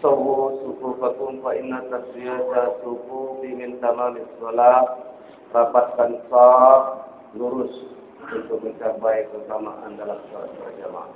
sufufakum fa inna taswiyata sufufi min tamamis sholat rapatkan saf lurus untuk mencapai kesamaan dalam sholat berjamaah.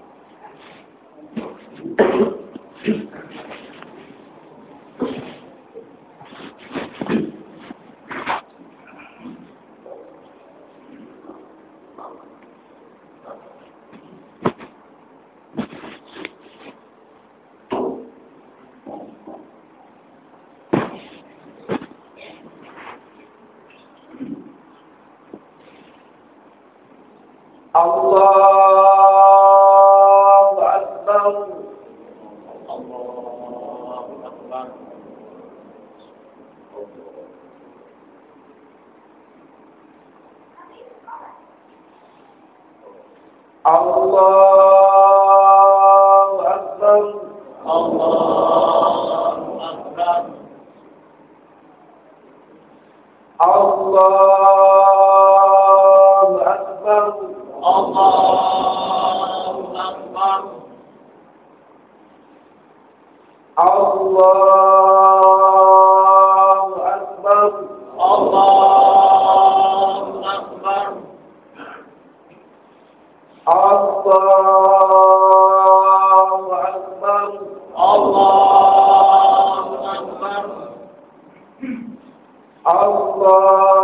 الله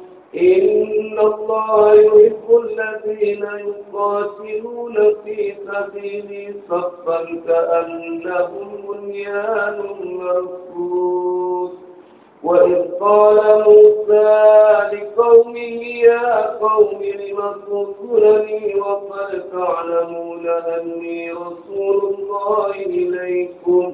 إن الله يحب الذين يقاتلون في سبيله صفا كأنهم بنيان مرصوص وإذ قال موسى لقومه يا قوم لم تنصرني وقد تعلمون أني رسول الله إليكم؟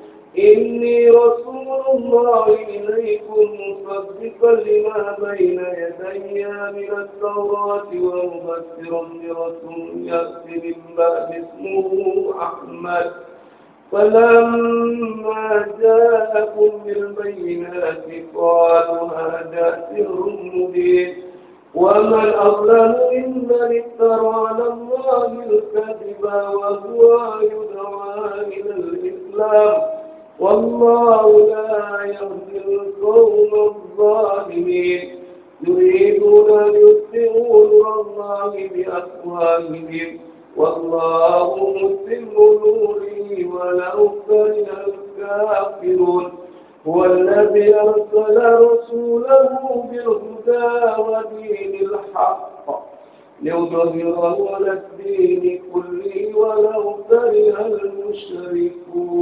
إني رسول الله إليكم مصدقا لما بين يدي من التوراة ومبشرا برسول يأتي من بعد اسمه أحمد. فلما جاءكم بالبينات قالوا هذا سر مبين. ومن أظلم ممن افترى على الله الكذب وهو يدعى إلى الإسلام. والله لا يغفر القوم الظالمين. يريدون أن يسروا نور الله بأفواههم. والله مسلم نوره ولو كره الكافرون. هو الذي أرسل رسوله بالهدى ودين الحق ليظهره على الدين كله ولو كره المشركون.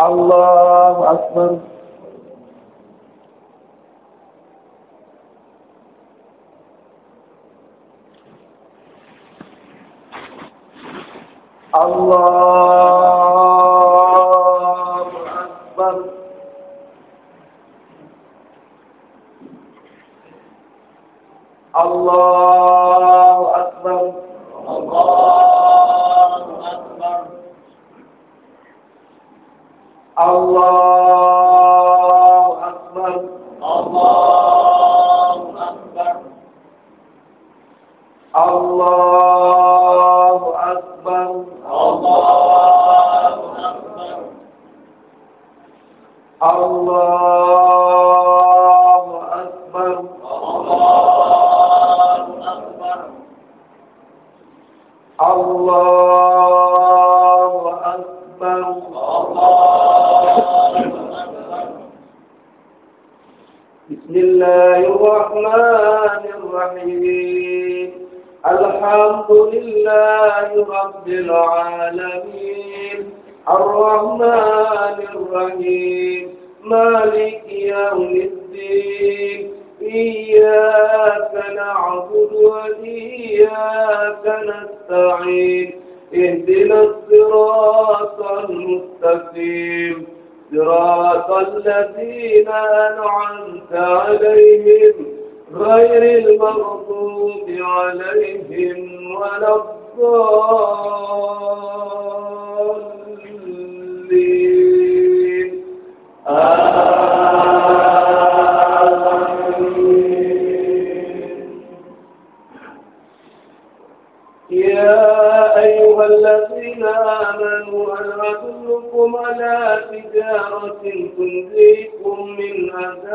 الله أكبر. الله Allah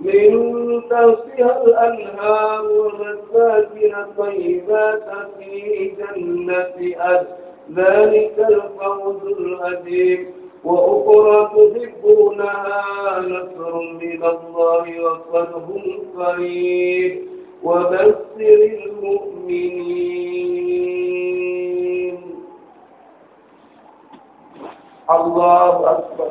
من تحتها الأنهار ومساكن طيبات في جنة أد ذلك الفوز العظيم. وأخرى تحبونها نصر من الله وفتح قريب. وبشر المؤمنين. الله أكبر.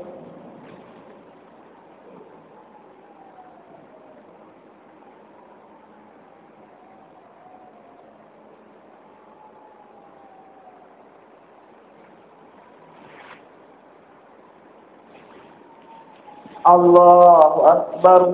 الله أكبر.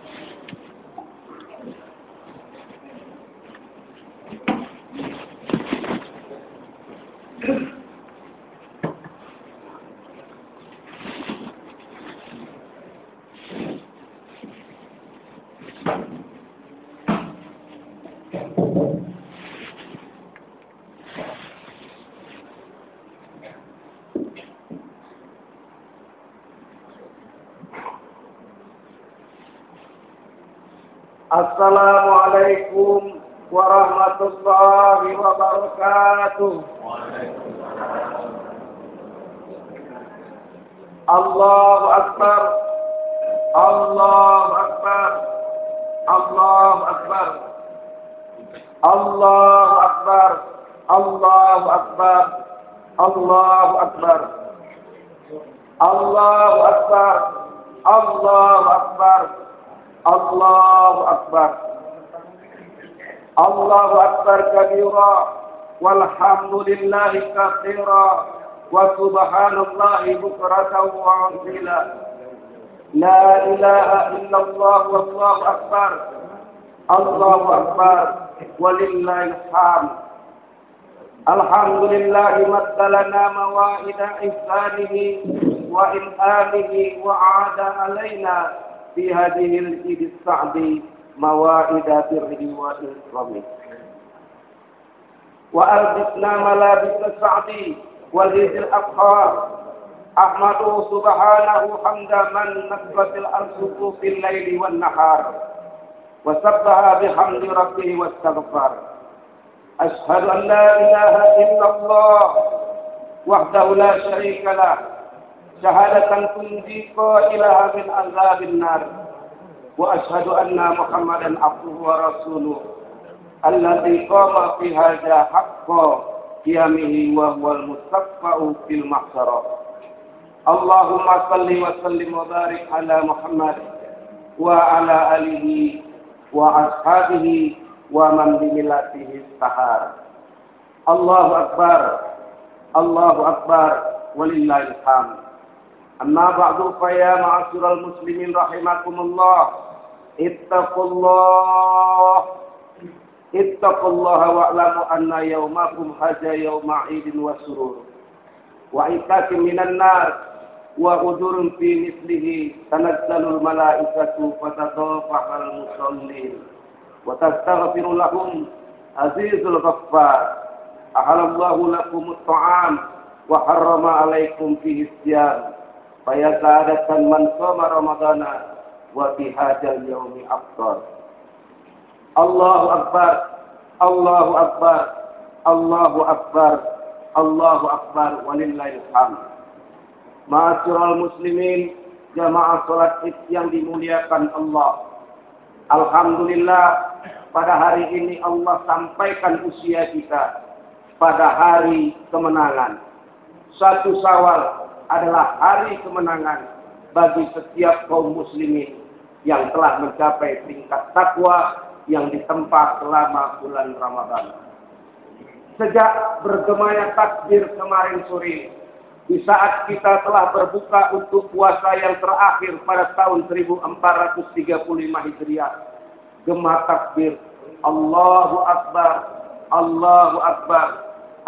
Assalamualaikum warahmatullahi wabarakatuh. Allahu Akbar. Allahu Akbar. Allahu Akbar. Allahu Akbar. Allahu Akbar. Allahu Akbar. Allahu Akbar. Allahu Akbar. Allahu الله أكبر. الله أكبر كبيرا والحمد لله كثيرا وسبحان الله بكرة وعظيما لا إله إلا الله والله أكبر. الله أكبر ولله الحمد. الحمد لله مثلنا موائد إحسانه وإنعامه وعاد علينا في هذه العيد السعدي. موائد بره وإكرامه وألبسنا ملابس السعد والعيد الأبخار أحمده سبحانه حمد من نسبت الأرض في الليل والنهار. وسبها بحمد ربه واستغفر أشهد أن لا إله إلا الله وحده لا شريك له. شهادة تنجي قائلها من عذاب النار. وأشهد أن محمدا عبده ورسوله الذي قام في هذا حق قيامه وهو المستقفى في المحشر. اللهم صل وسلم وبارك على محمد وعلى آله وأصحابه ومن بملته استهار الله أكبر الله أكبر ولله الحمد. أما بعد فيا معاشر المسلمين رحمكم الله اتقوا الله اتقوا الله واعلموا أن يومكم هذا يوم عيد وسرور وعتاق من النار وأجور في مثله تنزل الملائكة فتضافح المصلين وتستغفر لهم عزيز الغفار أحل الله لكم الطعام وحرم عليكم فيه الصيام فيا سعادة من صام رمضان وفي هذا اليوم أفطر الله أكبر الله أكبر الله أكبر الله أكبر ولله الحمد Ma'asyiral muslimin jamaah salat Id yang dimuliakan Allah. Alhamdulillah pada hari ini Allah sampaikan usia kita pada hari kemenangan. Satu Sawal adalah hari kemenangan bagi setiap kaum muslimin yang telah mencapai tingkat takwa yang ditempa selama bulan Ramadan. Sejak bergemanya takbir kemarin sore, di saat kita telah berbuka untuk puasa yang terakhir pada tahun 1435 Hijriah, gema takbir Allahu Akbar, Allahu Akbar,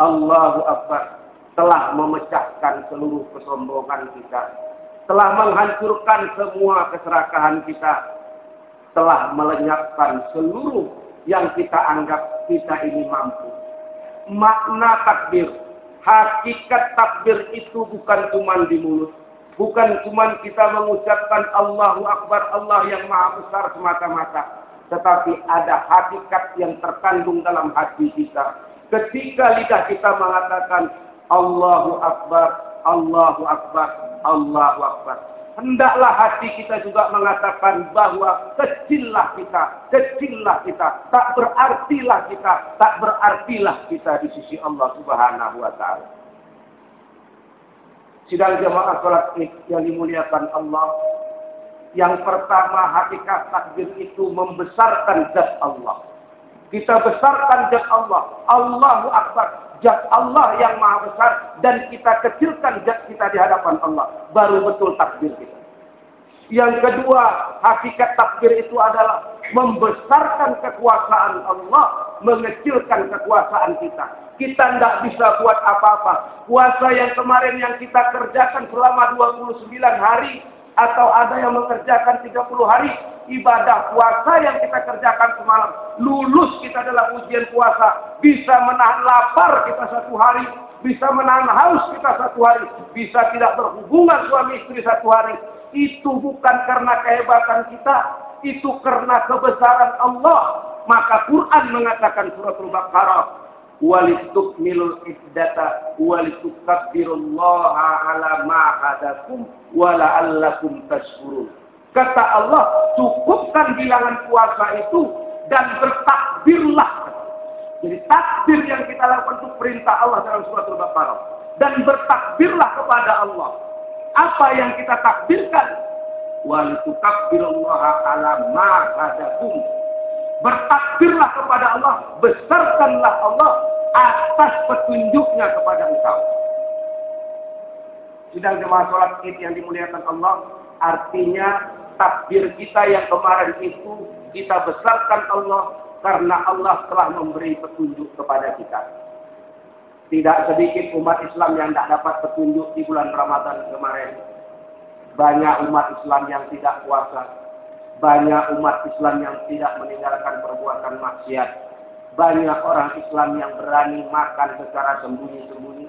Allahu Akbar telah memecahkan seluruh kesombongan kita, telah menghancurkan semua keserakahan kita, telah melenyapkan seluruh yang kita anggap kita ini mampu. Makna takbir, hakikat takbir itu bukan cuma di mulut. Bukan cuma kita mengucapkan Allahu Akbar, Allah yang maha besar semata-mata. Tetapi ada hakikat yang terkandung dalam hati kita. Ketika lidah kita mengatakan Allahu Akbar, Allahu Akbar, Allahu Akbar. Hendaklah hati kita juga mengatakan bahwa kecillah kita, kecillah kita, tak berartilah kita, tak berartilah kita di sisi Allah Subhanahu wa taala. Sidang jemaah salat yang dimuliakan Allah, yang pertama hakikat takbir itu membesarkan zat Allah. Kita besarkan zat Allah. Allahu Akbar zat Allah yang maha besar dan kita kecilkan zat kita di hadapan Allah. Baru betul takbir kita. Yang kedua, hakikat takbir itu adalah membesarkan kekuasaan Allah, mengecilkan kekuasaan kita. Kita tidak bisa buat apa-apa. Puasa yang kemarin yang kita kerjakan selama 29 hari, atau ada yang mengerjakan 30 hari, ibadah puasa yang kita kerjakan semalam. Lulus kita dalam ujian puasa. Bisa menahan lapar kita satu hari. Bisa menahan haus kita satu hari. Bisa tidak berhubungan suami istri satu hari. Itu bukan karena kehebatan kita. Itu karena kebesaran Allah. Maka Quran mengatakan suratul Baqarah walitukmilul iddata walitukabbirullaha ala ma hadakum wa la'allakum tashkurun. Kata Allah, cukupkan bilangan puasa itu dan bertakbirlah. Jadi takbir yang kita lakukan itu perintah Allah dalam surat Al-Baqarah. Dan bertakbirlah kepada Allah. Apa yang kita takbirkan? Walitukabbirullaha ala ma hadakum. Bertakbirlah kepada Allah. Besarkanlah Allah atas petunjuknya kepada engkau. Sidang jemaah sholat id yang dimuliakan Allah, artinya takbir kita yang kemarin itu kita besarkan Allah karena Allah telah memberi petunjuk kepada kita. Tidak sedikit umat Islam yang tidak dapat petunjuk di bulan Ramadan kemarin. Banyak umat Islam yang tidak puasa. Banyak umat Islam yang tidak meninggalkan perbuatan maksiat. Banyak orang Islam yang berani makan secara sembunyi-sembunyi.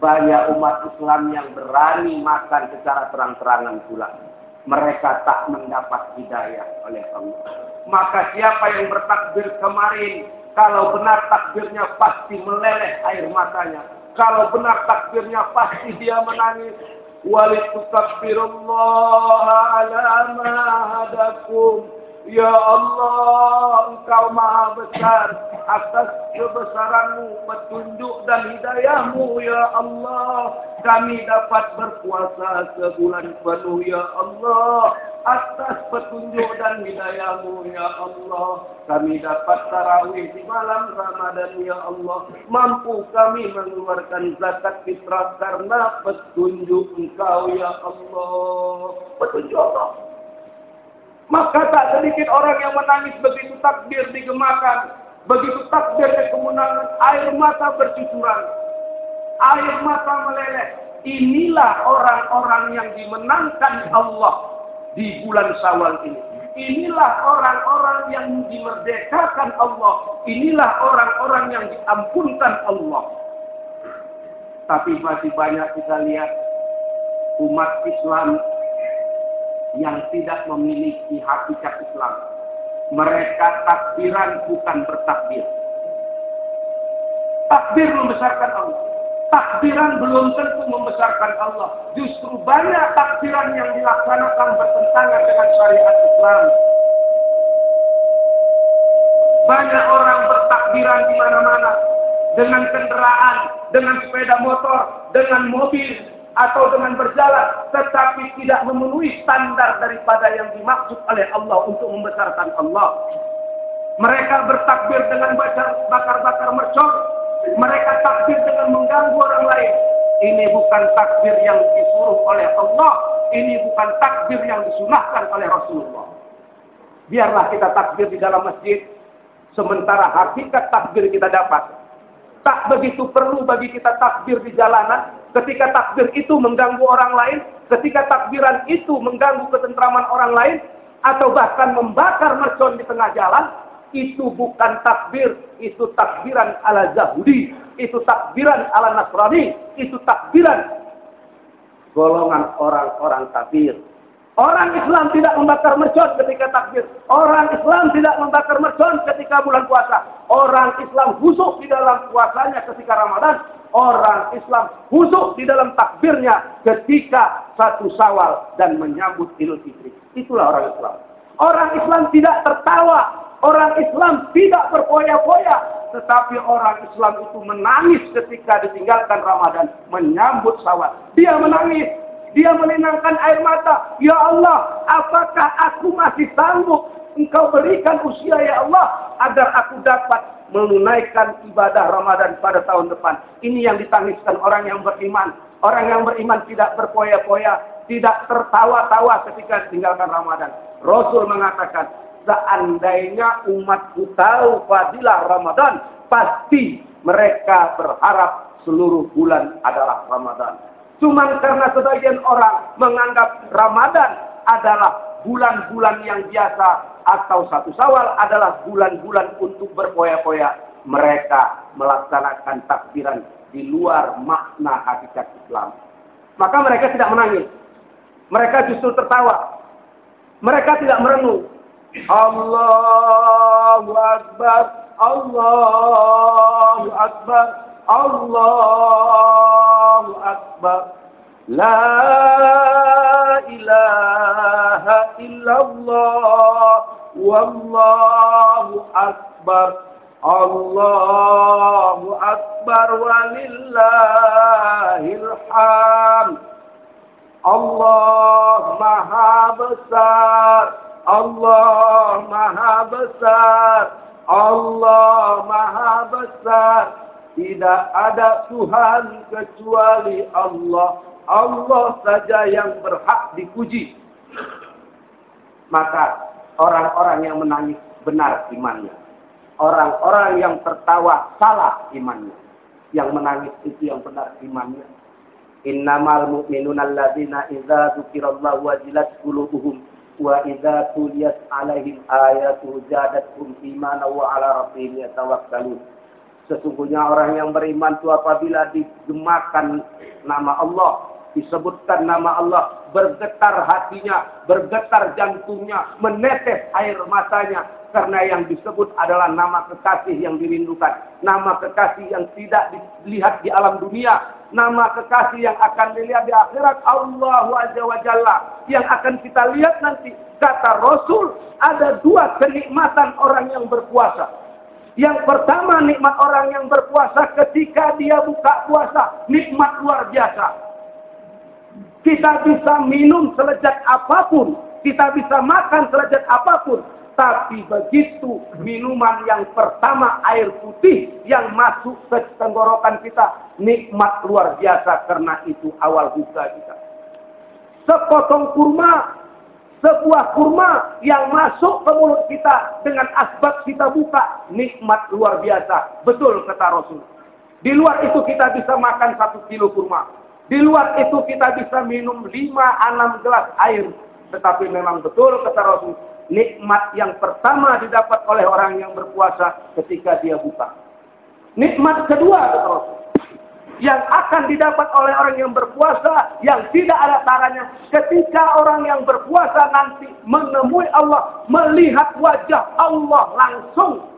Banyak umat Islam yang berani makan secara terang-terangan pula mereka tak mendapat hidayah oleh Allah. Maka siapa yang bertakbir kemarin, kalau benar takbirnya pasti meleleh air matanya. Kalau benar takbirnya pasti dia menangis. Walitukabbirullaha ala ma Ya Allah, Engkau maha besar atas kebesaranmu, petunjuk dan hidayahmu, Ya Allah. Kami dapat berpuasa sebulan penuh, Ya Allah. Atas petunjuk dan hidayahmu, Ya Allah. Kami dapat tarawih di malam Ramadan, Ya Allah. Mampu kami mengeluarkan zakat fitrah karena petunjuk Engkau, Ya Allah. Petunjuk Allah. Maka tak sedikit orang yang menangis begitu takbir digemakan. Begitu takbir kemenangan, air mata bercucuran. Air mata meleleh. Inilah orang-orang yang dimenangkan Allah di bulan Syawal ini. Inilah orang-orang yang dimerdekakan Allah. Inilah orang-orang yang diampunkan Allah. Tapi masih banyak kita lihat umat Islam yang tidak memiliki hakikat Islam. Mereka takbiran bukan bertakbir. Takbir membesarkan Allah. Takbiran belum tentu membesarkan Allah. Justru banyak takbiran yang dilaksanakan bertentangan dengan syariat Islam. Banyak orang bertakbiran di mana-mana dengan kendaraan, dengan sepeda motor, dengan mobil, atau dengan berjalan tetapi tidak memenuhi standar daripada yang dimaksud oleh Allah untuk membesarkan Allah. Mereka bertakbir dengan bakar-bakar mercon. Mereka takbir dengan mengganggu orang lain. Ini bukan takbir yang disuruh oleh Allah. Ini bukan takbir yang disunahkan oleh Rasulullah. Biarlah kita takbir di dalam masjid. Sementara hakikat takbir kita dapat. Tak begitu perlu bagi kita takbir di jalanan ketika takbir itu mengganggu orang lain, ketika takbiran itu mengganggu ketentraman orang lain, atau bahkan membakar mercon di tengah jalan, itu bukan takbir, itu takbiran ala Yahudi, itu takbiran ala Nasrani, itu takbiran golongan orang-orang kafir. Orang Islam tidak membakar mercon ketika takbir. Orang Islam tidak membakar mercon ketika bulan puasa. Orang Islam khusyuk di dalam puasanya ketika Ramadan. Orang Islam khusyuk di dalam takbirnya ketika satu sawal dan menyambut Idul Fitri. Itulah orang Islam. Orang Islam tidak tertawa. Orang Islam tidak berpoya-poya. Tetapi orang Islam itu menangis ketika ditinggalkan Ramadan. Menyambut sawal. Dia menangis dia melinangkan air mata. Ya Allah, apakah aku masih sanggup engkau berikan usia ya Allah agar aku dapat menunaikan ibadah Ramadan pada tahun depan. Ini yang ditangiskan orang yang beriman. Orang yang beriman tidak berpoya-poya, tidak tertawa-tawa ketika tinggalkan Ramadan. Rasul mengatakan, seandainya umatku tahu fadilah Ramadan, pasti mereka berharap seluruh bulan adalah Ramadan. Cuma karena sebagian orang menganggap Ramadan adalah bulan-bulan yang biasa atau satu sawal adalah bulan-bulan untuk berpoya-poya. Mereka melaksanakan takbiran di luar makna hakikat Islam. Maka mereka tidak menangis. Mereka justru tertawa. Mereka tidak merenung. Allahu Akbar. Allahu Akbar. Allahu Akbar. La ilaha illallah. Wallahu Akbar. Allahu Akbar walillahil hamd. Allah Maha Besar. Allah Maha Besar. Allah Maha Besar. Tidak ada Tuhan kecuali Allah. Allah saja yang berhak dipuji. Maka orang-orang yang menangis benar imannya. Orang-orang yang tertawa salah imannya. Yang menangis itu yang benar imannya. Innamal mu'minuna alladzina idza dzukirallahu wajilat qulubuhum wa idza tuliyat alaihim ayatu zadatuhum imanan wa ala rabbihim yatawakkalun. Sesungguhnya orang yang beriman itu apabila digemakan nama Allah, disebutkan nama Allah, bergetar hatinya, bergetar jantungnya, menetes air matanya. Karena yang disebut adalah nama kekasih yang dirindukan. Nama kekasih yang tidak dilihat di alam dunia. Nama kekasih yang akan dilihat di akhirat. Allah Azza wa. Yang akan kita lihat nanti. Kata Rasul, ada dua kenikmatan orang yang berpuasa. Yang pertama nikmat orang yang berpuasa ketika dia buka puasa. Nikmat luar biasa. Kita bisa minum selejat apa pun. Kita bisa makan selejat apa pun. Tapi begitu minuman yang pertama air putih yang masuk ke tenggorokan kita. Nikmat luar biasa karena itu awal buka kita. Sepotong kurma sebuah kurma yang masuk ke mulut kita dengan asbab kita buka. Nikmat luar biasa. Betul kata Rasul. Di luar itu kita bisa makan satu kilo kurma. Di luar itu kita bisa minum lima enam gelas air. Tetapi memang betul kata Rasul nikmat yang pertama didapat oleh orang yang berpuasa ketika dia buka. Nikmat kedua kata Rasul yang akan didapat oleh orang yang berpuasa yang tidak ada taranya. Ketika orang yang berpuasa nanti menemui Allah melihat wajah Allah langsung.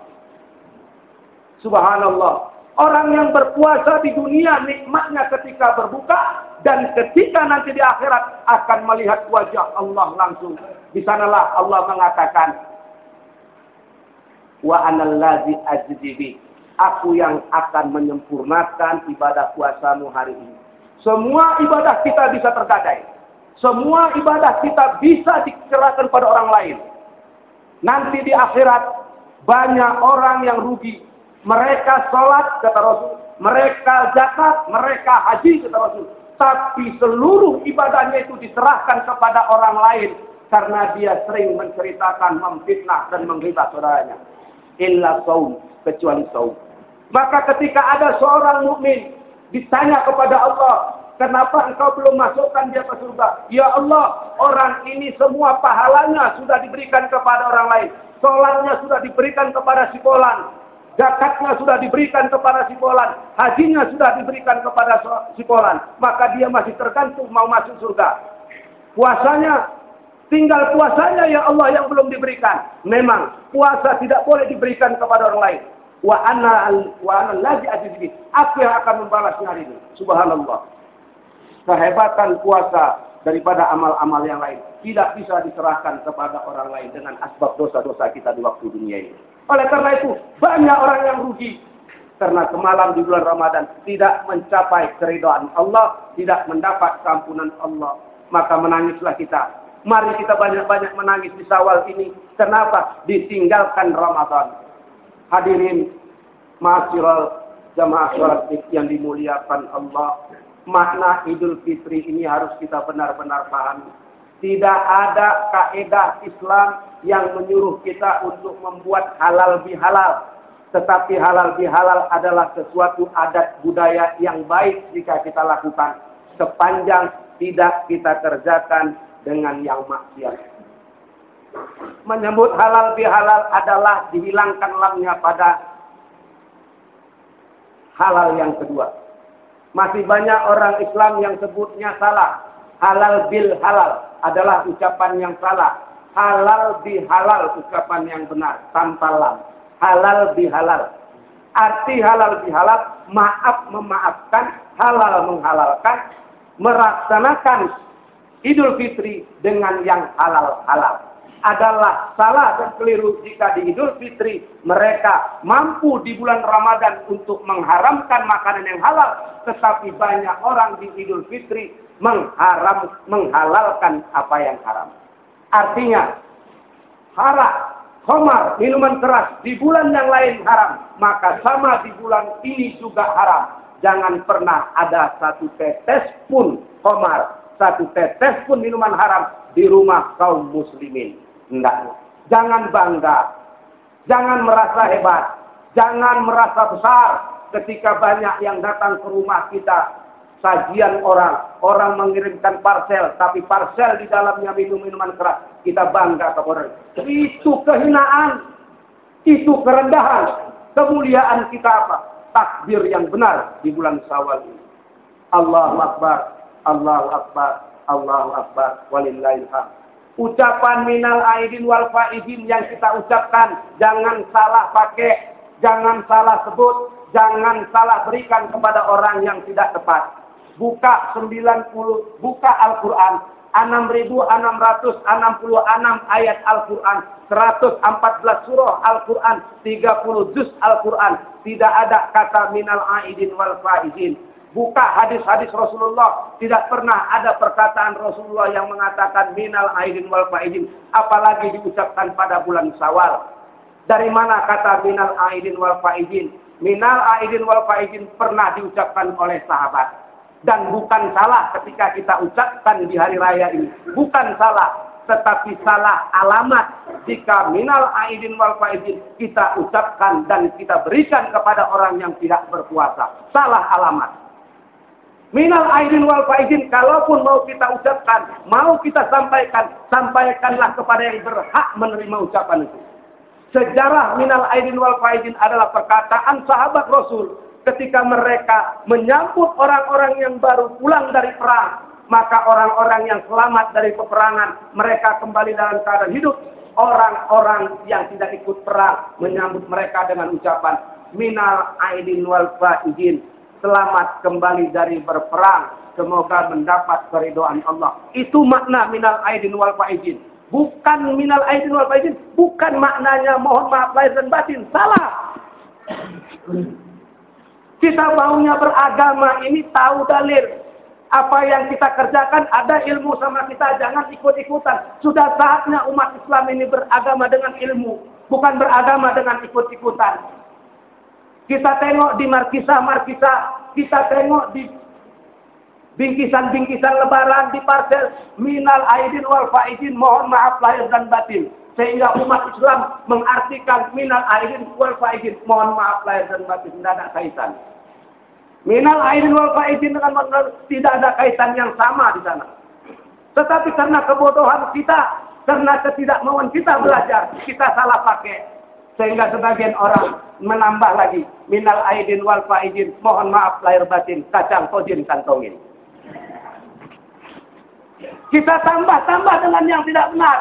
Subhanallah. Orang yang berpuasa di dunia nikmatnya ketika berbuka dan ketika nanti di akhirat akan melihat wajah Allah langsung. Di sanalah Allah mengatakan wa anallazi ajdibi aku yang akan menyempurnakan ibadah puasamu hari ini. Semua ibadah kita bisa tergadai. Semua ibadah kita bisa dikerahkan pada orang lain. Nanti di akhirat banyak orang yang rugi. Mereka sholat, kata Rasul. Mereka zakat, mereka haji, kata Rasul. Tapi seluruh ibadahnya itu diserahkan kepada orang lain. Karena dia sering menceritakan, memfitnah, dan menghibah saudaranya. Illa saum, kecuali saum. Maka ketika ada seorang mukmin ditanya kepada Allah, kenapa engkau belum masukkan dia ke surga? Ya Allah, orang ini semua pahalanya sudah diberikan kepada orang lain. Sholatnya sudah diberikan kepada si Polan. Zakatnya sudah diberikan kepada si Polan. Hajinya sudah diberikan kepada si Polan. Maka dia masih tergantung mau masuk surga. Puasanya, tinggal puasanya ya Allah yang belum diberikan. Memang, puasa tidak boleh diberikan kepada orang lain. Wa anna wa anna lagi aziz Aku yang akan membalasnya hari ini. Subhanallah. Kehebatan puasa daripada amal-amal yang lain tidak bisa diserahkan kepada orang lain dengan asbab dosa-dosa kita di waktu dunia ini. Oleh karena itu, banyak orang yang rugi. Karena semalam di bulan Ramadan tidak mencapai keridhaan Allah, tidak mendapat keampunan Allah. Maka menangislah kita. Mari kita banyak-banyak menangis di sawal ini. Kenapa? Ditinggalkan Ramadan. Hadirin, ma'asyiral jamaah sholat yang dimuliakan Allah. Makna Idul Fitri ini harus kita benar-benar pahami. Tidak ada kaedah Islam yang menyuruh kita untuk membuat halal bihalal. Tetapi halal bihalal adalah sesuatu adat budaya yang baik jika kita lakukan. Sepanjang tidak kita kerjakan dengan yang maksiat. Menyebut halal bihalal adalah dihilangkan lamnya pada halal yang kedua. Masih banyak orang Islam yang sebutnya salah. Halal bil halal adalah ucapan yang salah. Halal bihalal ucapan yang benar tanpa lam. Halal bihalal. Arti halal bihalal maaf memaafkan, halal menghalalkan, melaksanakan Idul Fitri dengan yang halal-halal. Adalah salah dan keliru jika di Idul Fitri mereka mampu di bulan Ramadan untuk mengharamkan makanan yang halal, tetapi banyak orang di Idul Fitri mengharam menghalalkan apa yang haram. Artinya haram, komar, minuman keras di bulan yang lain haram, maka sama di bulan ini juga haram. Jangan pernah ada satu tetes pun komar, satu tetes pun minuman haram di rumah kaum muslimin. Tidak. Jangan bangga. Jangan merasa hebat. Jangan merasa besar ketika banyak yang datang ke rumah kita sajian orang. Orang mengirimkan parcel, tapi parcel di dalamnya minum-minuman keras. Kita bangga ke orang. Itu kehinaan. Itu kerendahan. Kemuliaan kita apa? Takbir yang benar di bulan Syawal ini. Allahu Akbar, Allahu Akbar, Allahu Akbar, walillahilham. Ucapan minal aidin wal faidin yang kita ucapkan jangan salah pakai, jangan salah sebut, jangan salah berikan kepada orang yang tidak tepat. Buka 90 buka Al-Qur'an 6666 ayat Al-Qur'an 114 surah Al-Qur'an 30 juz Al-Qur'an. Tidak ada kata minal aidin wal faizin buka hadis-hadis Rasulullah tidak pernah ada perkataan Rasulullah yang mengatakan minal aidin wal faizin apalagi diucapkan pada bulan Syawal dari mana kata minal aidin wal faizin minal aidin wal faizin pernah diucapkan oleh sahabat dan bukan salah ketika kita ucapkan di hari raya ini. Bukan salah, tetapi salah alamat jika minal aidin wal faizin kita ucapkan dan kita berikan kepada orang yang tidak berpuasa. Salah alamat. Minal aidin wal faizin kalaupun mau kita ucapkan, mau kita sampaikan, sampaikanlah kepada yang berhak menerima ucapan itu. Sejarah minal aidin wal faizin adalah perkataan sahabat Rasul ketika mereka menyambut orang-orang yang baru pulang dari perang, maka orang-orang yang selamat dari peperangan, mereka kembali dalam keadaan hidup. Orang-orang yang tidak ikut perang menyambut mereka dengan ucapan minal aidin wal faizin. Selamat kembali dari berperang. Semoga mendapat keridoan Allah. Itu makna minal aidin wal faizin. Bukan minal aidin wal faizin. Bukan maknanya mohon maaf lahir dan batin. Salah. Kita maunya beragama ini tahu dalil. Apa yang kita kerjakan ada ilmu sama kita, jangan ikut-ikutan. Sudah saatnya umat Islam ini beragama dengan ilmu, bukan beragama dengan ikut-ikutan. Kita tengok di markisa-markisa, kita tengok di bingkisan-bingkisan lebaran di parcel minal aidin wal faidin mohon maaf lahir dan batin. Sehingga umat Islam mengartikan minal aidin wal faizin mohon maaf lahir dan batin tidak ada kaitan. Minal aidin wal faizin dengan tidak ada kaitan yang sama di sana. Tetapi karena kebodohan kita karena ketidakmauan kita belajar, kita salah pakai. Sehingga sebagian orang menambah lagi. Minal aidin wal faidin. Mohon maaf lahir batin. Kacang kodin kantongin. Kita tambah-tambah dengan yang tidak benar.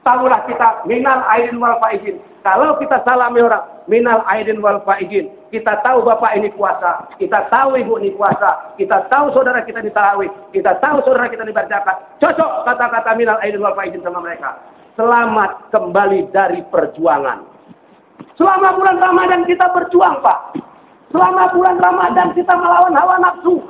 Tahulah kita minal aidin wal faidin. Kalau kita salami orang, minal aidin wal faidin. Kita tahu bapak ini puasa, kita tahu ibu ini puasa, kita tahu saudara kita di kita tahu saudara kita di berzakat. Cocok kata-kata minal aidin wal faidin sama mereka. Selamat kembali dari perjuangan. Selama bulan Ramadan kita berjuang, Pak. Selama bulan Ramadan kita melawan hawa nafsu.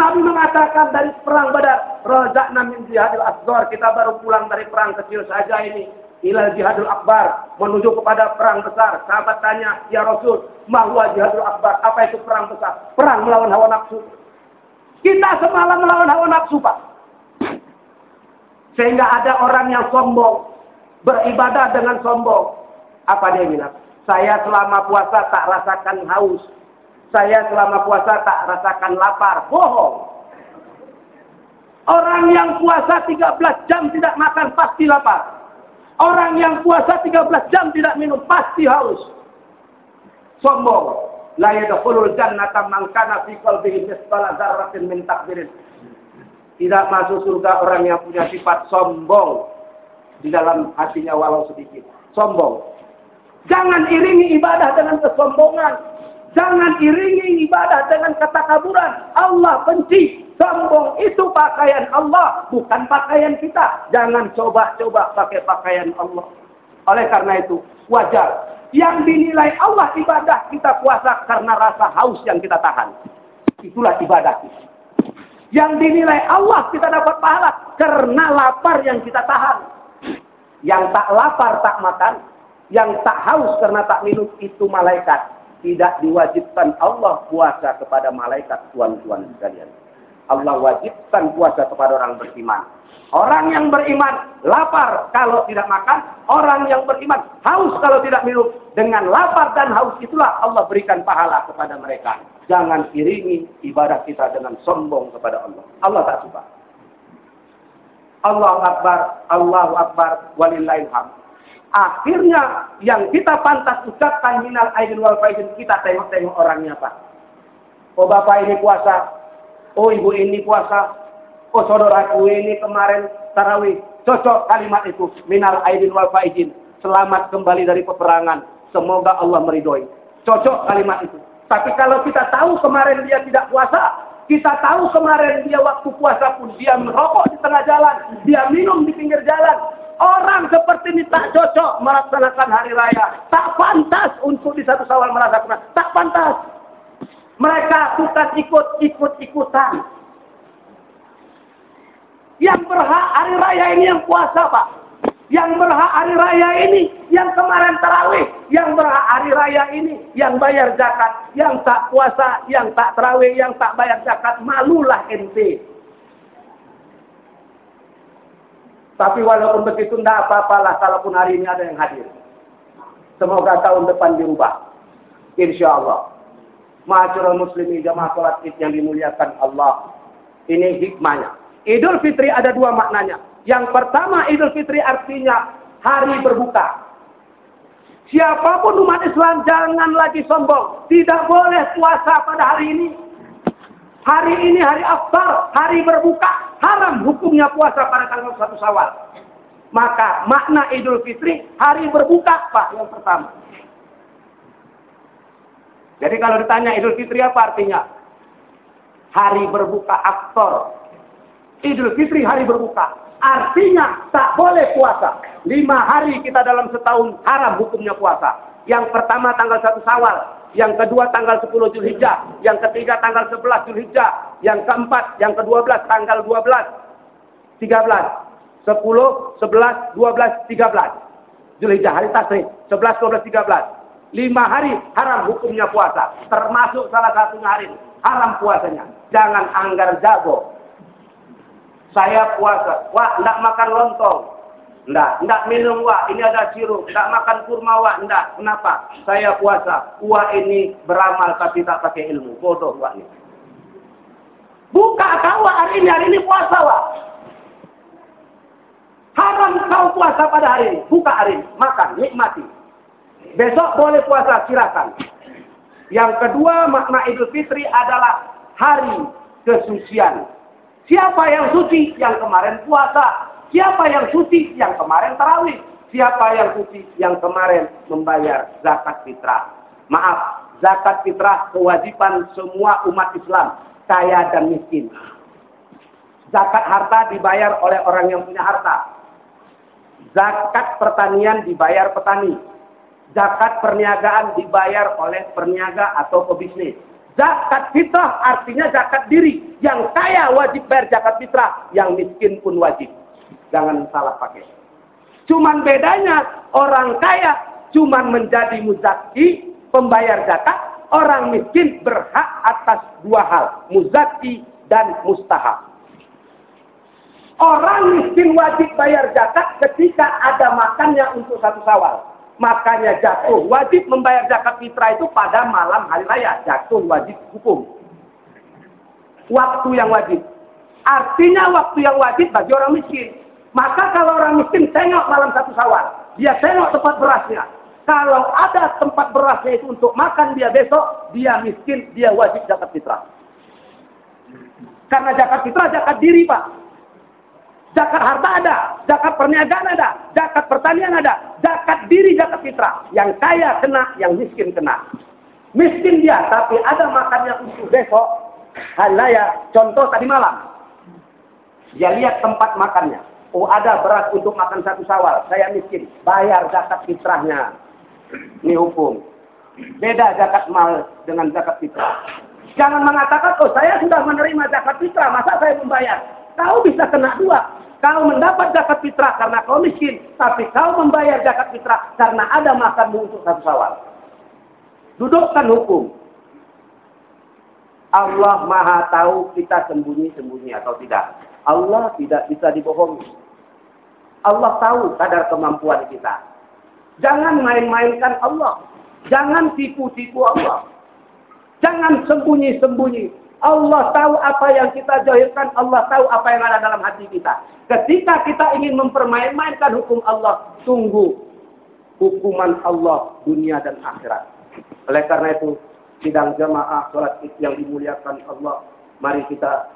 Nabi mengatakan dari perang Badar, razaqna min jihadil asghar, kita baru pulang dari perang kecil saja ini. Ilal jihadul akbar, menuju kepada perang besar. Sahabat tanya, ya Rasul, mahwa jihadul akbar, apa itu perang besar? Perang melawan hawa nafsu. Kita semalam melawan hawa nafsu, Pak. Sehingga ada orang yang sombong, beribadah dengan sombong. Apa dia bilang? Saya selama puasa tak rasakan haus. Saya selama puasa tak rasakan lapar. Bohong. Orang yang puasa 13 jam tidak makan pasti lapar. Orang yang puasa 13 jam tidak minum pasti haus. Sombong. La yadkhulul jannata man kana fi qalbihi mithqala dzarratin min takbirin. Tidak masuk surga orang yang punya sifat sombong di dalam hatinya walau sedikit. Sombong. Jangan iringi ibadah dengan kesombongan. Jangan iringi ibadah dengan ketakaburan. Allah benci. Sombong itu pakaian Allah, bukan pakaian kita. Jangan coba-coba pakai pakaian Allah. Oleh karena itu, wajar. Yang dinilai Allah ibadah kita puasa karena rasa haus yang kita tahan. Itulah ibadah kita. Yang dinilai Allah kita dapat pahala karena lapar yang kita tahan. Yang tak lapar tak makan, yang tak haus karena tak minum itu malaikat. Tidak diwajibkan Allah puasa kepada malaikat tuan-tuan sekalian. Allah wajibkan puasa kepada orang beriman. Orang yang beriman lapar kalau tidak makan, orang yang beriman haus kalau tidak minum. Dengan lapar dan haus itulah Allah berikan pahala kepada mereka. Jangan iringi ibadah kita dengan sombong kepada Allah. Allah tak suka. Allah Akbar, Allahu Akbar, walillahilham. Akhirnya yang kita pantas ucapkan minal aidin wal faizin, kita tengok-tengok orangnya Pak. Oh Bapak ini puasa, oh Ibu ini puasa, oh saudaraku ini kemarin tarawih. Cocok kalimat itu, minal aidin wal faizin. Selamat kembali dari peperangan. Semoga Allah meridhoi. Cocok kalimat itu. Tapi kalau kita tahu kemarin dia tidak puasa, kita tahu kemarin dia waktu puasa pun dia merokok di tengah jalan, dia minum di pinggir jalan. Orang seperti ini tak cocok melaksanakan hari raya. Tak pantas untuk di satu sawal merasakan. Tak pantas. Mereka bukan ikut-ikut-ikutan. Yang berhak hari raya ini yang puasa, Pak. Yang berhak hari raya ini, yang kemarin terawih. Yang berhak hari raya ini, yang bayar zakat. Yang tak puasa, yang tak terawih, yang tak bayar zakat. Malulah ente. Tapi walaupun begitu, tidak apa-apalah kalaupun hari ini ada yang hadir. Semoga tahun depan dirubah. Insya Allah. Ma'asyurul muslimin jamaah sholat id yang dimuliakan Allah. Ini hikmahnya. Idul Fitri ada dua maknanya. Yang pertama Idul Fitri artinya hari berbuka. Siapa pun umat Islam jangan lagi sombong. Tidak boleh puasa pada hari ini. Hari ini hari aftar, hari berbuka. Haram hukumnya puasa pada tanggal satu Syawal. Maka makna Idul Fitri hari berbuka, Pak, yang pertama. Jadi kalau ditanya Idul Fitri apa artinya? Hari berbuka aktor. Idul Fitri hari berbuka. Artinya tak boleh puasa. Lima hari kita dalam setahun haram hukumnya puasa. Yang pertama tanggal satu Sawal, yang kedua tanggal 10 Zulhijjah, yang ketiga tanggal 11 Zulhijjah, yang keempat, yang ke-12 tanggal 12, 13, 10, 11, 12, 13. Zulhijjah hari tasrik, 11, 12, 13. Lima hari haram hukumnya puasa. Termasuk salah satunya hari. Haram puasanya. Jangan anggar jago. Saya puasa. Wah, tidak makan lontong. Tidak, tidak minum wah, ini ada sirup. Tidak makan kurma wah, tidak. Kenapa? Saya puasa. Wah ini beramal tapi tak pakai ilmu. Bodoh wah ini. Buka kau hari ini, hari ini puasa wah. kau puasa pada hari ini, buka hari ini, makan, nikmati. Besok boleh puasa, silakan. Yang kedua, makna Idul Fitri adalah hari kesucian. Siapa yang suci? Yang kemarin puasa. Siapa yang suci? Yang kemarin tarawih. Siapa yang suci? Yang kemarin membayar zakat fitrah. Maaf, zakat fitrah kewajiban semua umat Islam, kaya dan miskin. Zakat harta dibayar oleh orang yang punya harta. Zakat pertanian dibayar petani. Zakat perniagaan dibayar oleh perniaga atau pebisnis. Zakat fitrah artinya zakat diri. Yang kaya wajib bayar zakat fitrah, yang miskin pun wajib. Jangan salah pakai. Cuman bedanya orang kaya cuman menjadi muzaki, pembayar zakat. Orang miskin berhak atas dua hal, muzaki dan mustahab. Orang miskin wajib bayar zakat ketika ada makannya untuk satu sawal. Makanya jatuh wajib membayar zakat fitrah itu pada malam hari raya. Jatuh wajib hukum. Waktu yang wajib. Artinya waktu yang wajib bagi orang miskin. Maka kalau orang miskin tengok malam satu sawal. Dia tengok tempat berasnya. Kalau ada tempat berasnya itu untuk makan dia besok, dia miskin, dia wajib zakat fitrah. Karena zakat fitrah zakat diri, Pak. Zakat harta ada, zakat perniagaan ada, zakat pertanian ada, zakat diri, zakat fitrah. Yang kaya kena, yang miskin kena. Miskin dia, tapi ada makannya untuk besok, halaya, contoh tadi malam. Dia lihat tempat makannya. Oh ada beras untuk makan satu sawal, saya miskin. Bayar zakat fitrahnya. Ini hukum. Beda zakat mal dengan zakat fitrah. Jangan mengatakan, oh saya sudah menerima zakat fitrah, masa saya membayar? Kau bisa kena dua. Kau mendapat zakat fitrah karena kau miskin, tapi kau membayar zakat fitrah karena ada makanmu untuk satu sawal. Dudukkan hukum. Allah maha tahu kita sembunyi-sembunyi atau tidak. Allah tidak bisa dibohongi. Allah tahu kadar kemampuan kita. Jangan main-mainkan Allah. Jangan tipu-tipu Allah. Jangan sembunyi-sembunyi. Allah tahu apa yang kita jahilkan. Allah tahu apa yang ada dalam hati kita. Ketika kita ingin mempermain-mainkan hukum Allah, tunggu hukuman Allah dunia dan akhirat. Oleh karena itu, sidang jamaah sholat yang dimuliakan Allah, mari kita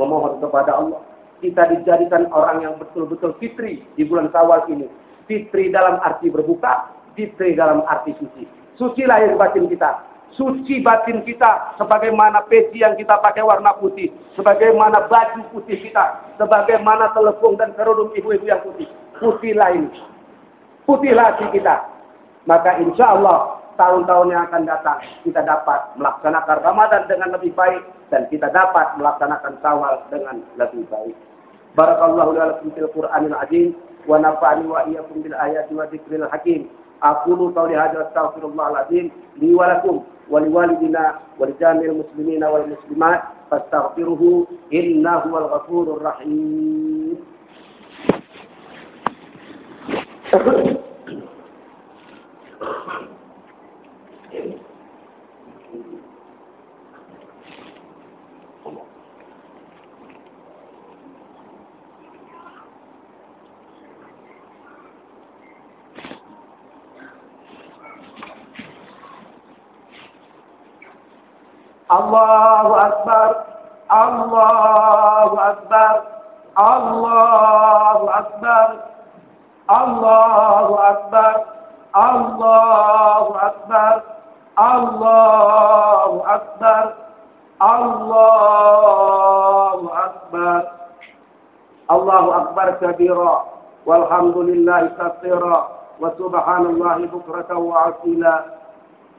memohon kepada Allah. Kita dijadikan orang yang betul-betul fitri di bulan Sawal ini. Fitri dalam arti berbuka, fitri dalam arti suci. Suci lahir batin kita. Suci batin kita sebagaimana peci yang kita pakai warna putih, sebagaimana baju putih kita, sebagaimana telepon dan kerudung ibu-ibu yang putih. Putihlah ini. Putihlah hati kita. Maka insya Allah tahun-tahun yang akan datang kita dapat melaksanakan Ramadan dengan lebih baik dan kita dapat melaksanakan Sawal dengan lebih baik. Barakallahu lakum fil Qur'anil azim wa nafa'ani wa iyyakum bil ayati wa dzikril hakim aqulu qawli hadha astaghfirullahalazim li wa lakum wa liwalidina wa lijami'il muslimina wal muslimat fastaghfiruhu innahu wal rahim rahim. Allahu Akbar. Allahu Akbar. Allahu Akbar. Allahu Akbar. Allahu Akbar. Allahu Akbar. Allahu Akbar. Allahu Akbar kabira. Walhamdulillahi katsira. Wa subhanallahi bukratan wa asila.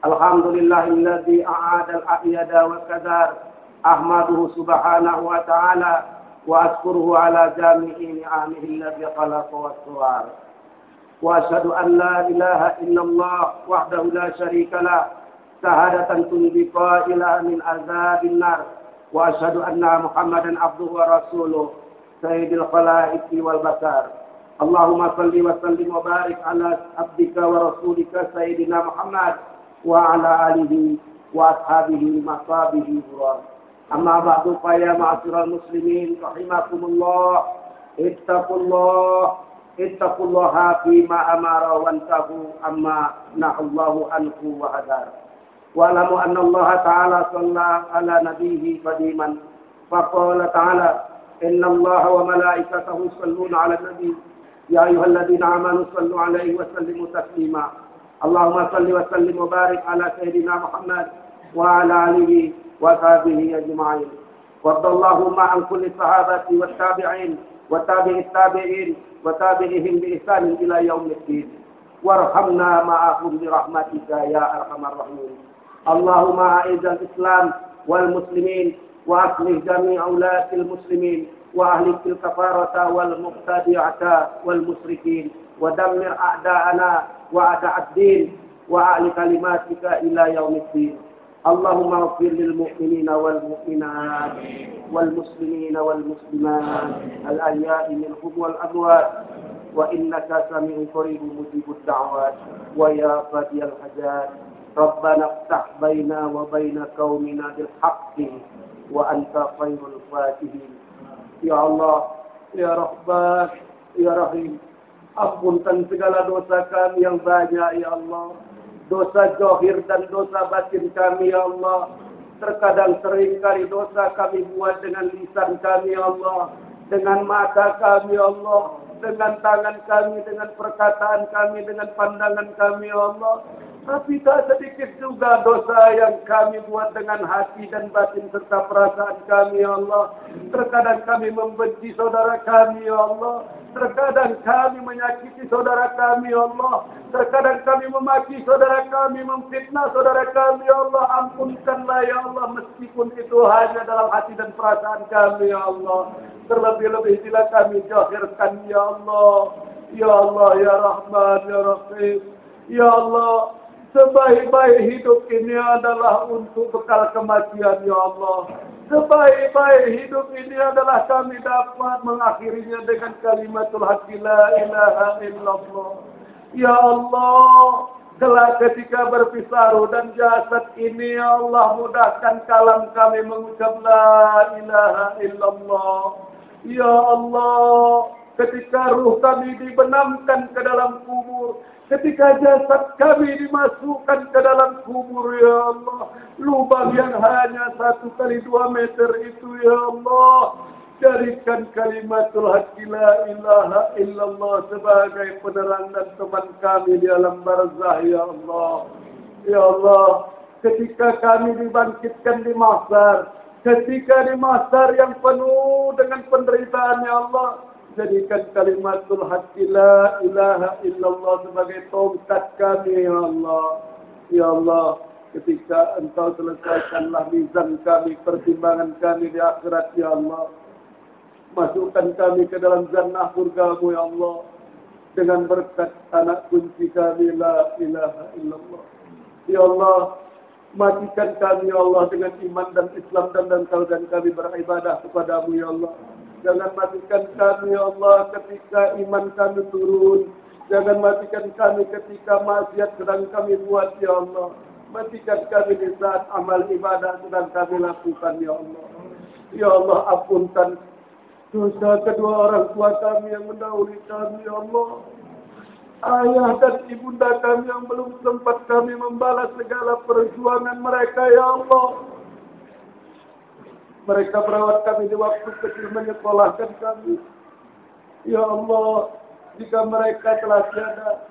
الحمد لله الذي أعاد الأعياد والكدار أحمده سبحانه وتعالى وأشكره على جامع نعمه الذي خلق والسوار وأشهد أن لا إله إلا الله وحده لا شريك له شهادة تنجي قائلا من عذاب النار. وأشهد أن محمدا عبده ورسوله سيد الخلائق والبشر. اللهم صل وسلم وبارك على عبدك ورسولك سيدنا محمد. وعلى آله وأصحابه مصابه برار أما بعد فيا معشر المسلمين رحمكم الله. اتقوا الله اتقوا الله فيما أمر وانتهوا أما نهى الله عنه وهدار واعلموا أن الله تعالى صلى على نبيه قديما. فقال تعالى إن الله وملائكته يصلون على النبي. يا أيها الذين آمنوا صلوا عليه وسلموا تسليما. Wa barik ala sayyidina Muhammad wa ala alihi wa sahbihi ajma'in. وارض اللهم عن كل الصحابة والتابعين وتابع التابعين وتابعهم بإحسان إلى يوم الدين. وارحمنا معهم برحمتك يا أرحم الراحمين. اللهم أعز الإسلام والمسلمين وأصلح جميع ولاة المسلمين وأهلك الكفارة والمبتدعة والمشركين. ودمر أعداءنا وأعداء الدين وأعل كلماتك إلى يوم الدين. اللهم اغفر للمؤمنين والمؤمنات والمسلمين والمسلمات الأحياء منهم والأموات وإنك سميع قريب مجيب الدعوات. ويا قاضي الحاجات ربنا افتح بيننا وبين قومنا بالحق وأنت خير الفاتحين. يا الله يا رحمن يا رحيم. Ampunkan segala dosa kami yang banyak ya Allah dosa johir dan dosa batin kami ya Allah. Terkadang sering kali dosa kami buat dengan lisan kami ya Allah. Dengan mata kami ya Allah. Dengan tangan kami, dengan perkataan kami, dengan pandangan kami ya Allah. Tapi tak sedikit juga dosa yang kami buat dengan hati dan batin serta perasaan kami ya Allah. Terkadang kami membenci saudara kami ya Allah. Terkadang kami menyakiti saudara kami ya Allah. Terkadang kami memaki saudara kami, memfitnah saudara kami, ya Allah. Ampunkanlah ya Allah, meskipun itu hanya dalam hati dan perasaan kami, ya Allah. Terlebih-lebih bila kami jahirkan, ya Allah. Ya Allah, ya Rahman, ya Rahim. Ya Allah, sebaik-baik hidup ini adalah untuk bekal kematian, ya Allah. Sebaik-baik hidup ini adalah kami dapat mengakhirinya dengan kalimatul haqq la ilaha illallah. Ya Allah, kelak ketika berpisah roh dan jasad ini, Ya Allah, mudahkan kalam kami mengucap La ilaha illallah. Ya Allah, ketika ruh kami dibenamkan ke dalam kubur, ketika jasad kami dimasukkan ke dalam kubur, Ya Allah, lubang yang hanya satu kali dua meter itu, Ya Allah, Jadikan kalimatul haqqi la ilaha illallah sebagai penerang dan teman kami di alam barzah ya Allah. Ya Allah, ketika kami dibangkitkan di mahsyar, ketika di mahsyar yang penuh dengan penderitaan ya Allah, jadikan kalimatul haqqi la ilaha illallah sebagai tongkat kami ya Allah. Ya Allah, ketika engkau selesaikanlah mizan kami, pertimbangan kami di akhirat ya Allah. Masukkan kami ke dalam jannah surgamu ya Allah. Dengan berkat anak kunci kami la ilaha illallah. Ya Allah, matikan kami ya Allah dengan iman dan Islam dan dan dan kami beribadah kepadamu ya Allah. Jangan matikan kami ya Allah ketika iman kami turun. Jangan matikan kami ketika maksiat sedang kami buat ya Allah. Matikan kami di saat amal ibadah sedang kami lakukan ya Allah. Ya Allah ampunkan Dosa kedua orang tua kami yang mendahului kami, ya Allah. Ayah dan ibunda kami yang belum sempat kami membalas segala perjuangan mereka, ya Allah. Mereka merawat kami di waktu kecil menyekolahkan kami. Ya Allah, jika mereka telah tiada,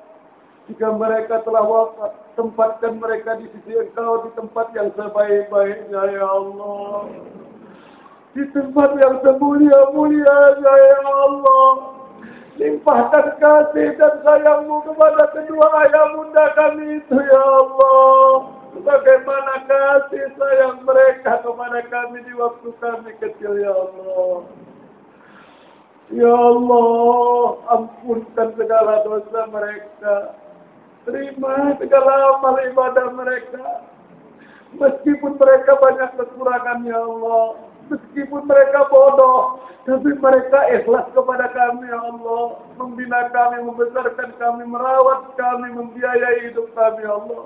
jika mereka telah wafat, tempatkan mereka di sisi engkau di tempat yang sebaik-baiknya, ya Allah di tempat yang semulia-mulia ya Allah. Limpahkan kasih dan sayangmu kepada kedua ayah bunda kami itu ya Allah. Bagaimana kasih sayang mereka kepada kami di waktu kami kecil ya Allah. Ya Allah, ampunkan segala dosa mereka. Terima segala amal ibadah mereka. Meskipun mereka banyak kekurangan ya Allah. Meskipun mereka bodoh, tapi mereka ikhlas kepada kami, ya Allah. Membina kami, membesarkan kami, merawat kami, membiayai hidup kami, ya Allah.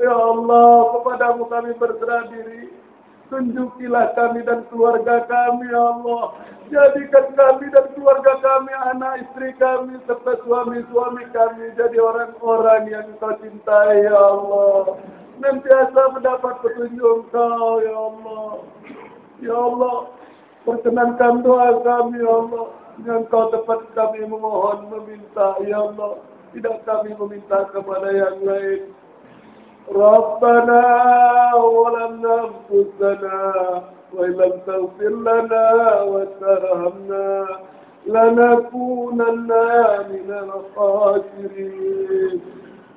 Ya Allah, kepadamu kami berserah diri. Tunjukilah kami dan keluarga kami, ya Allah. Jadikan kami dan keluarga kami, anak istri kami, serta suami-suami kami jadi orang-orang yang kau cintai, ya Allah. Nantiasa mendapat petunjuk kau, ya Allah. Ya Allah, perkenankan doa kami, ya Allah. Yang kau tepat kami memohon, meminta, ya Allah. Tidak kami meminta kepada yang lain. ربنا ظلمنا أنفسنا وإن لم تغفر لنا وترحمنا لنكونن من الخاسرين.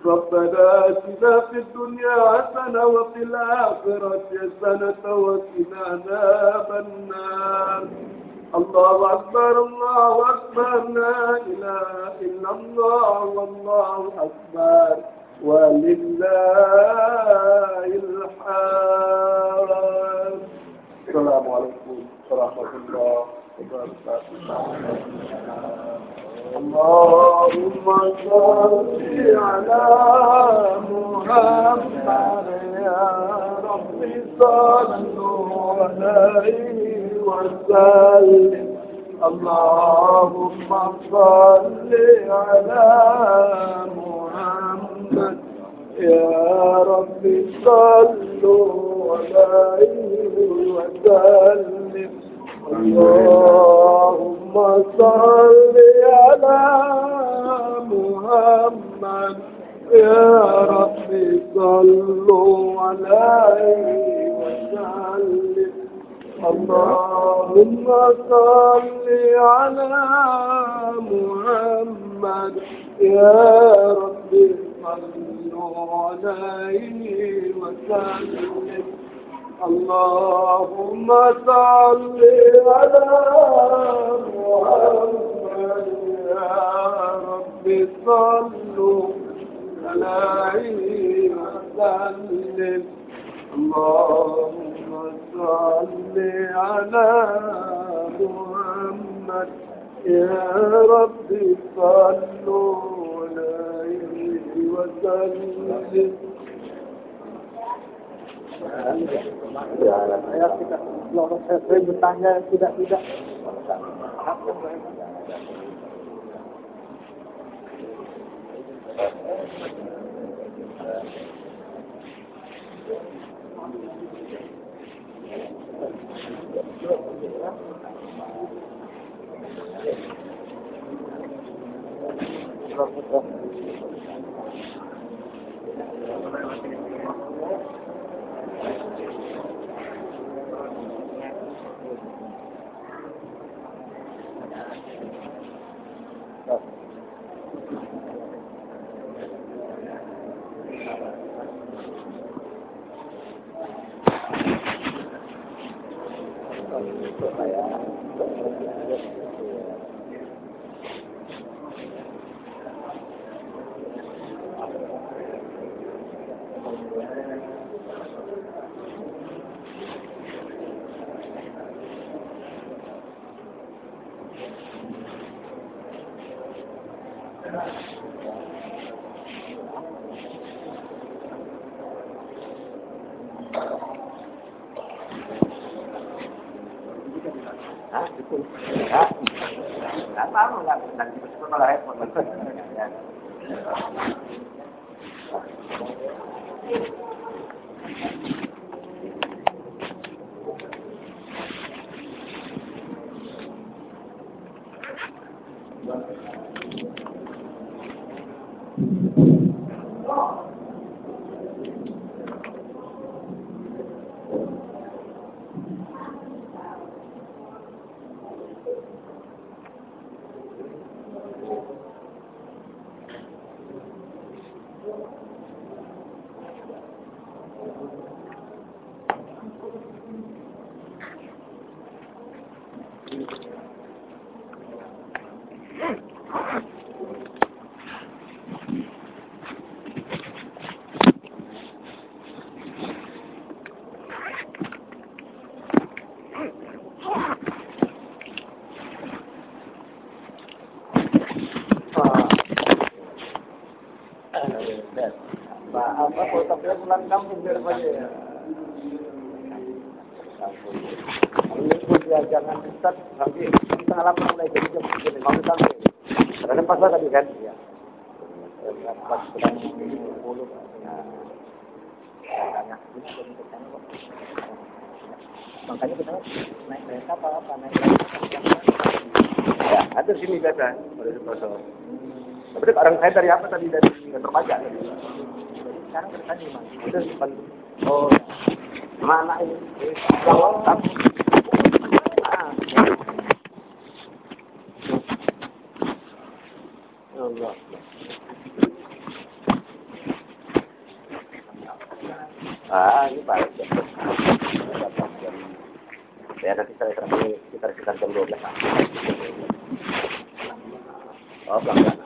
ربنا آتنا في الدنيا حسنة وفي الآخرة حسنة وقنا عذاب النار. الله أكبر الله أكبر لا إله إلا الله والله أكبر. ولله الحمد. السلام عليكم ورحمة الله وبركاته. اللهم صل على محمد يا رب صلوا عليه وسلم. اللهم صل على محمد. يا رب صلوا عليه وسلم. اللهم صل على محمد. يا رب صلوا عليه وسلم. اللهم صل على محمد. يا رب عليه وسلم اللهم صل على محمد يا رب صلوا عليه وسلم. اللهم صل على محمد يا رب صلوا وسلم Thank you. Tidak, saya Protokol pulang kampung biar aja ya? Dia jangan pas tadi kan. Ya. Sepuluh. Makanya kita naik kereta apa apa naik kereta. Ya, ada sini biasa. Orang saya dari apa tadi dari kantor pajak sekarang kereta di mana? Itu depan. Oh, mana ini? Kalau. Ah. Allah. Ah, ini baik. Ya, nanti saya terakhir sekitar sekitar jam 12 Oh, pelan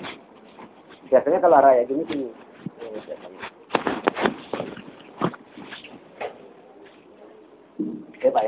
Biasanya kalau raya gini sini. Oh, biasanya. Oke Pak